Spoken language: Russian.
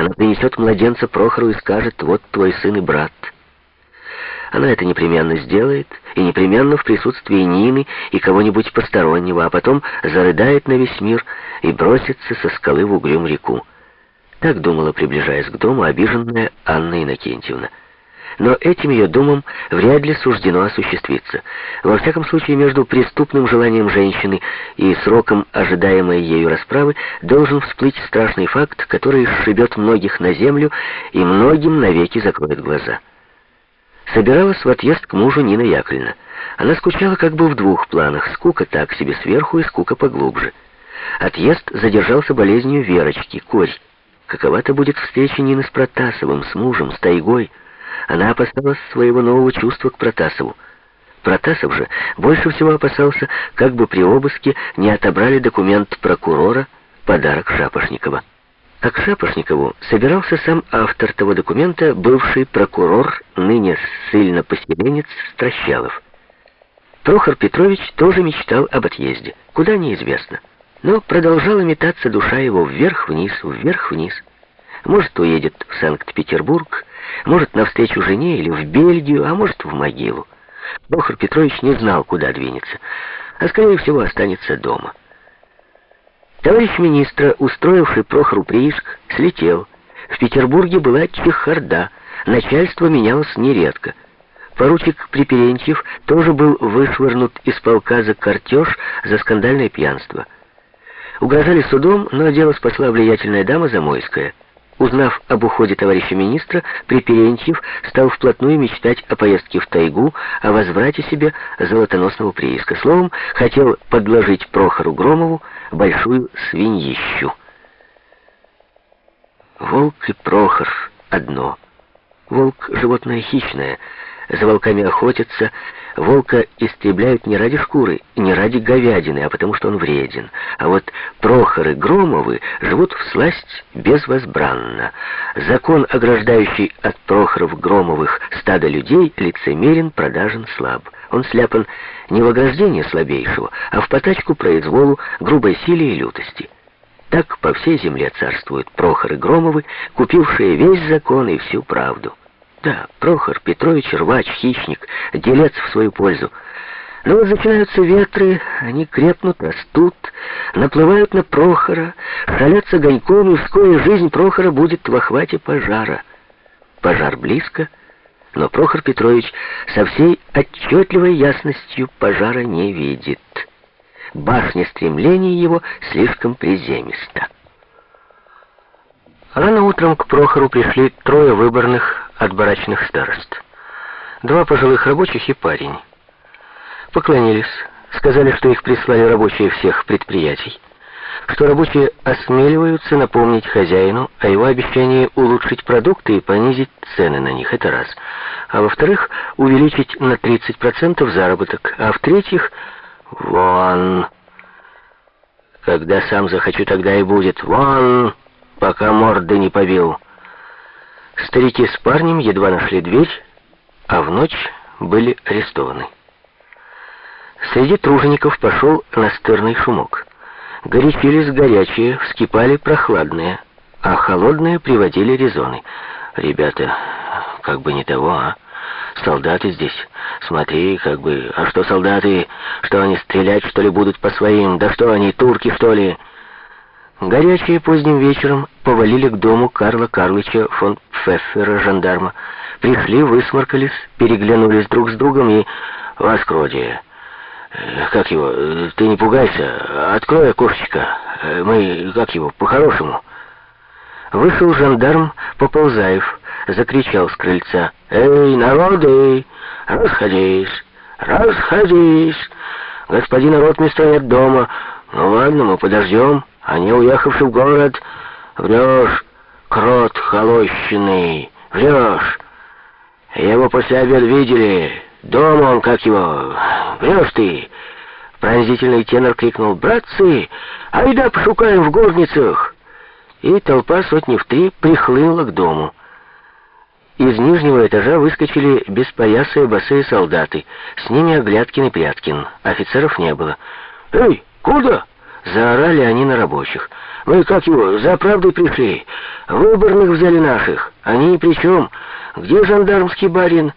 Она принесет младенца Прохору и скажет, вот твой сын и брат. Она это непременно сделает, и непременно в присутствии Нины и кого-нибудь постороннего, а потом зарыдает на весь мир и бросится со скалы в угрюм реку. Так думала, приближаясь к дому, обиженная Анна Иннокентьевна. Но этим ее думам вряд ли суждено осуществиться. Во всяком случае, между преступным желанием женщины и сроком ожидаемой ею расправы должен всплыть страшный факт, который сшибет многих на землю и многим навеки закроет глаза. Собиралась в отъезд к мужу Нина Яковлевна. Она скучала как бы в двух планах. Скука так себе сверху и скука поглубже. Отъезд задержался болезнью Верочки, корь. Какова-то будет встреча Нины с Протасовым, с мужем, с тайгой. Она опасалась своего нового чувства к Протасову. Протасов же больше всего опасался, как бы при обыске не отобрали документ прокурора, подарок Шапошникова. А к Шапошникову собирался сам автор того документа, бывший прокурор, ныне ссыльно-поселенец Стращалов. Прохор Петрович тоже мечтал об отъезде, куда неизвестно. Но продолжала метаться душа его вверх-вниз, вверх-вниз. Может, уедет в Санкт-Петербург, может, навстречу жене или в Бельгию, а может, в могилу. Прохор Петрович не знал, куда двинется, а, скорее всего, останется дома. Товарищ министра, устроивший Прохору прииск, слетел. В Петербурге была чехарда, начальство менялось нередко. Поручик Приперентьев тоже был вышвырнут из полка за картеж за скандальное пьянство. Угрожали судом, но дело спасла влиятельная дама Замойская. Узнав об уходе товарища министра, Приперентьев стал вплотную мечтать о поездке в тайгу, о возврате себе золотоносного прииска. Словом, хотел подложить Прохору Громову большую свиньищу. Волк и Прохор одно. Волк — животное хищное — за волками охотятся, волка истребляют не ради шкуры, не ради говядины, а потому что он вреден. А вот Прохоры Громовы живут в сласть безвозбранно. Закон, ограждающий от Прохоров Громовых стадо людей, лицемерен, продажен, слаб. Он сляпан не в ограждение слабейшего, а в потачку произволу, грубой силе и лютости. Так по всей земле царствуют Прохоры Громовы, купившие весь закон и всю правду. Да, Прохор Петрович рвач, хищник, делец в свою пользу. Но вот начинаются ветры, они крепнут, растут, наплывают на Прохора, шалятся огоньком, и вскоре жизнь Прохора будет в охвате пожара. Пожар близко, но Прохор Петрович со всей отчетливой ясностью пожара не видит. Башня стремлений его слишком приземиста. Рано утром к Прохору пришли трое выборных от барачных старост. Два пожилых рабочих и парень. Поклонились, сказали, что их прислали рабочие всех предприятий, что рабочие осмеливаются напомнить хозяину о его обещании улучшить продукты и понизить цены на них, это раз. А во-вторых, увеличить на 30% заработок, а в-третьих, вон... Когда сам захочу, тогда и будет. Вон, пока морды не побил. Старики с парнем едва нашли дверь, а в ночь были арестованы. Среди тружеников пошел настырный шумок. Горячились горячие, вскипали прохладные, а холодные приводили резоны. Ребята, как бы не того, а? Солдаты здесь. Смотри, как бы... А что солдаты? Что они стрелять, что ли, будут по своим? Да что они, турки, что ли? Горячие поздним вечером повалили к дому Карла Карлыча фон Пфеффера, жандарма. Пришли, высморкались, переглянулись друг с другом и... «Воскродие, э, как его, ты не пугайся, открой окошечко, э, мы, как его, по-хорошему». Вышел жандарм Поползаев, закричал с крыльца. «Эй, народы, расходись, расходись! Господин ротмистра нет дома. Ну ладно, мы подождем». Они, уехавши в город, врешь, крот холощенный, врешь. Его после обеда видели, дома он, как его, врешь ты. Пронзительный тенор крикнул, братцы, айда пошукаем в горницах. И толпа сотни в три прихлынула к дому. Из нижнего этажа выскочили беспоясые босые солдаты. С ними Оглядкин и Пряткин. Офицеров не было. «Эй, куда?» Заорали они на рабочих. «Мы, как его, за правдой пришли. Выборных взяли наших. Они ни при чем. Где жандармский барин?»